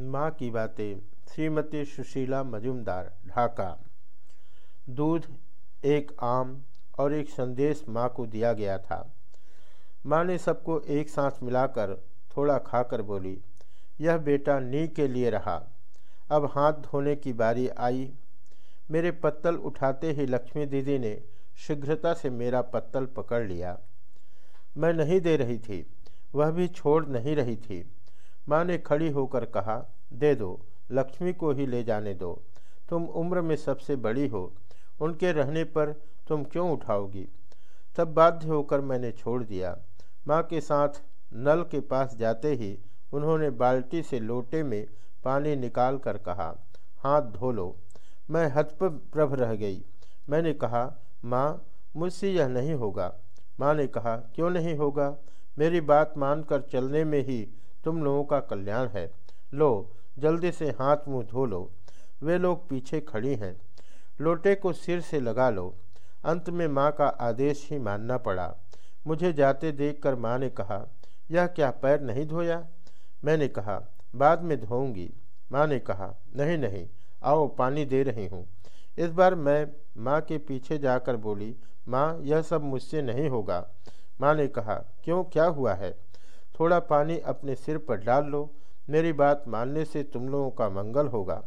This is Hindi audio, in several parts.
माँ की बातें, श्रीमती सुशीला मजुमदार, ढाका। दूध, एक आम और एक संदेश माँ को दिया गया था। माँ ने सबको एक साथ मिलाकर थोड़ा खाकर बोली, यह बेटा नी के लिए रहा। अब हाथ धोने की बारी आई। मेरे पत्तल उठाते ही लक्ष्मी दीदी ने शीघ्रता से मेरा पत्तल पकड़ लिया। मैं नहीं दे रही थी, वह भी छोड़ नहीं रही थी। माँ ने खड़ी होकर कहा, दे दो, लक्ष्मी को ही ले जाने दो। तुम उम्र में सबसे बड़ी हो, उनके रहने पर तुम क्यों उठाओगी? तब बाध्य होकर मैंने छोड़ दिया। माँ के साथ नल के पास जाते ही उन्होंने बाल्टी से लोटे में पानी निकाल कर कहा, हाथ धो लो। मैं हतप्रभ रह गई। मैंने कहा, माँ, मुझसे यह नहीं होगा। माँ ने कहा, क्यों नहीं होगा? मेरी बात मानकर चलने में ही तुम लोगों का कल्याण है। लो, जल्दी से हाथ मुँह धो लो। वे लोग पीछे खड़ी हैं। लोटे को सिर से लगा लो। अंत में माँ का आदेश ही मानना पड़ा। मुझे जाते देखकर माँ ने कहा, यह क्या पैर नहीं धोया? मैंने कहा, बाद में धोऊँगी। माँ ने कहा, नहीं नहीं, आओ पानी दे रही हूँ। इस बार मैं माँ के पीछे जाकर बोली, माँ, यह सब मुझसे नहीं होगा। माँ ने कहा, क्यों, क्या हुआ है? थोड़ा पानी अपने सिर पर डाल लो। मेरी बात मानने से तुम लोगों का मंगल होगा।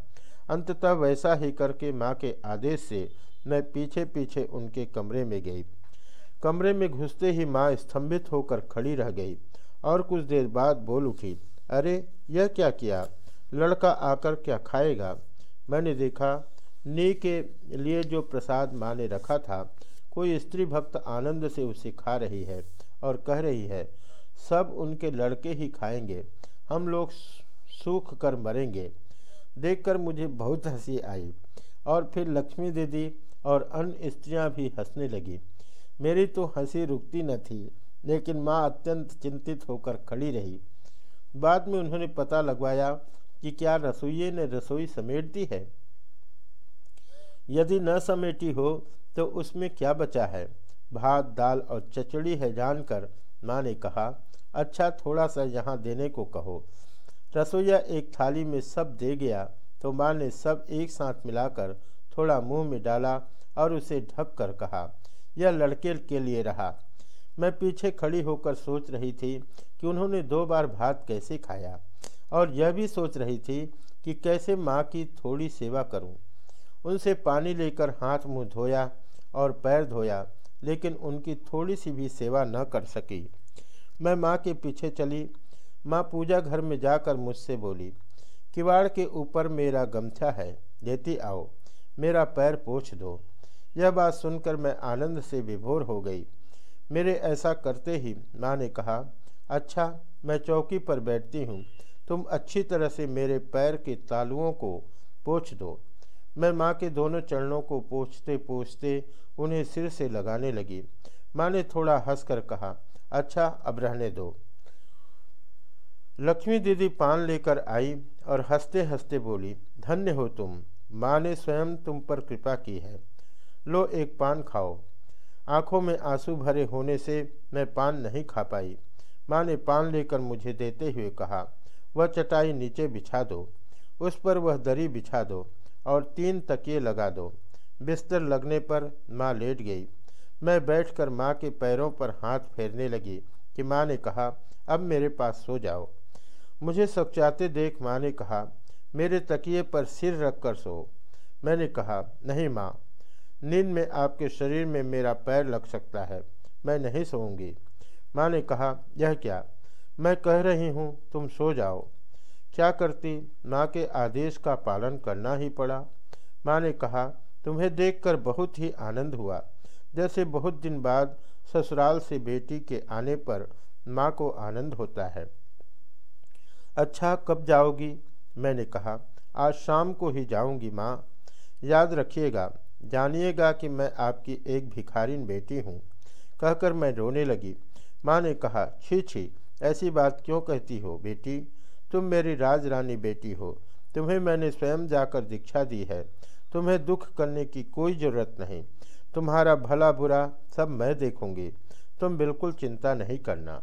अंततः वैसा ही करके माँ के आदेश से मैं पीछे पीछे उनके कमरे में गई। कमरे में घुसते ही माँ स्तंभित होकर खड़ी रह गई और कुछ देर बाद बोल उठी, अरे, यह क्या किया? लड़का आकर क्या खाएगा? मैंने देखा, नी के लिए जो प्रसाद माँ ने रखा था, कोई स्त्री भक्त आनंद से उसे खा रही है और कह रही है सब उनके लड़के ही खाएँगे। हम लोग सूख कर मरेंगे। देखकर मुझे बहुत हँसी आई और फिर लक्ष्मी दीदी और अन्य स्त्रियाँ भी हंसने लगी। मेरी तो हँसी रुकती न थी, लेकिन माँ अत्यंत चिंतित होकर खड़ी रही। बाद में उन्होंने पता लगवाया कि क्या रसोइये ने रसोई समेट दी है। यदि न समेटी हो तो उसमें क्या बचा है? भात, दाल और चचड़ी है जानकर माँ ने कहा अच्छा थोड़ा सा यहाँ देने को कहो। रसोईया एक थाली में सब दे गया तो माँ ने सब एक साथ मिलाकर थोड़ा मुँह में डाला और उसे ढक कर कहा, यह लड़के के लिए रहा। मैं पीछे खड़ी होकर सोच रही थी कि उन्होंने दो बार भात कैसे खाया और यह भी सोच रही थी कि कैसे माँ की थोड़ी सेवा करूँ। उनसे पानी लेकर हाथ मुँह धोया और पैर धोया, लेकिन उनकी थोड़ी सी भी सेवा न कर सकी। मैं माँ के पीछे चली। माँ पूजा घर में जाकर मुझसे बोली, किवाड़ के ऊपर मेरा गमछा है लेती आओ, मेरा पैर पोछ दो। यह बात सुनकर मैं आनंद से विभोर हो गई। मेरे ऐसा करते ही माँ ने कहा अच्छा मैं चौकी पर बैठती हूँ। तुम अच्छी तरह से मेरे पैर के तालुओं को पोछ दो। मैं माँ के दोनों चरणों को पोछते पोछते उन्हें सिर से लगाने लगी। माँ ने थोड़ा हंसकर कहा अच्छा अब रहने दो। लक्ष्मी दीदी पान लेकर आई और हँसते हँसते बोली, धन्य हो तुम। माँ ने स्वयं तुम पर कृपा की है। लो एक पान खाओ। आँखों में आँसू भरे होने से मैं पान नहीं खा पाई। माँ ने पान लेकर मुझे देते हुए कहा, वह चटाई नीचे बिछा दो। उस पर वह दरी बिछा दो और तीन तकिए लगा दो। बिस्तर लगने पर माँ लेट गई। मैं बैठकर माँ के पैरों पर हाथ फेरने लगी कि माँ ने कहा, अब मेरे पास सो जाओ। मुझे सचाते देख माँ ने कहा, मेरे तकिए पर सिर रख कर सो। मैंने कहा, नहीं माँ, नींद में आपके शरीर में मेरा पैर लग सकता है, मैं नहीं सोऊँगी। माँ ने कहा, यह क्या? मैं कह रही हूँ, तुम सो जाओ। क्या करती? माँ के आदेश का पालन करना ही पड़ा। माँ ने कहा, तुम्हें देखकर बहुत ही आनंद हुआ। जैसे बहुत दिन बाद ससुराल से बेटी के आने पर माँ को आनंद होता है। अच्छा कब जाओगी? मैंने कहा। आज शाम को ही जाऊँगी, माँ। याद रखिएगा, जानिएगा कि मैं आपकी एक भिखारीन बेटी हूँ। कहकर मैं रोने लगी। माँ ने कहा, छी छी, ऐसी बात क्यों कहती हो बेटी? तुम मेरी राज रानी बेटी हो। तुम्हें मैंने स्वयं जाकर दीक्षा दी है। तुम्हें दुख करने की कोई ज़रूरत नहीं। तुम्हारा भला बुरा सब मैं देखूँगी। तुम बिल्कुल चिंता नहीं करना।